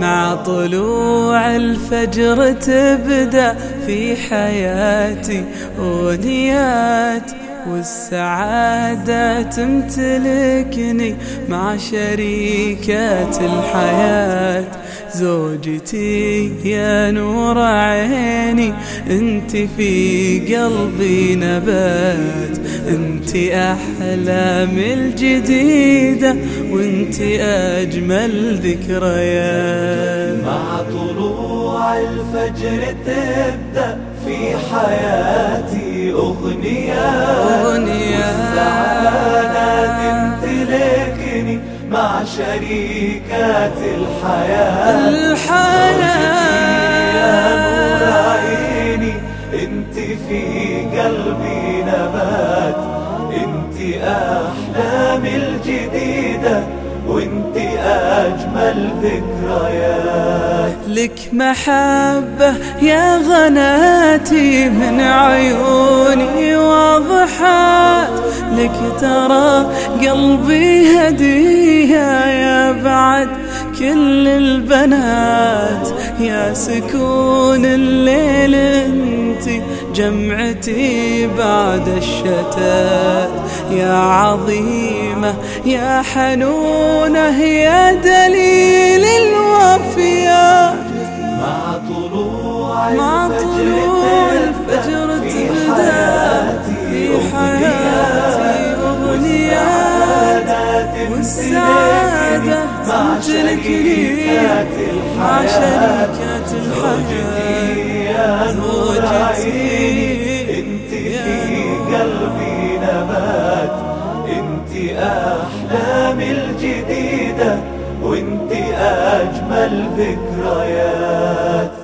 مع طلوع الفجر تبدأ في حياتي وديات والسعادة تمتلكني مع شريكة الحياة. زوجتي يا نور عيني انت في قلبي نبات. انت احلامي الجديدة وانت أجمل ذكريات. مع طلوع الفجر تبدأ في حياتي أغنيات. مع شريكات الحياة. الحياة يا نور عيني انت في قلبي نبات. انت احلامي الجديدة وانت أجمل ذكريات. لك محبة يا غناتي من عيوني واضحات. لك ترى قلبي هدية يا بعد كل البنات. يا سكون الليل انت جمعتي بعد الشتات. يا عظيمة يا حنونة يا دليل الوفيات. مع طلوع مع طلوع تمتلكني مع شريكة الحياة. يا نور عيني انت في قلبي نبات انت أحلامي الجديدة وانت أجمل ذكريات.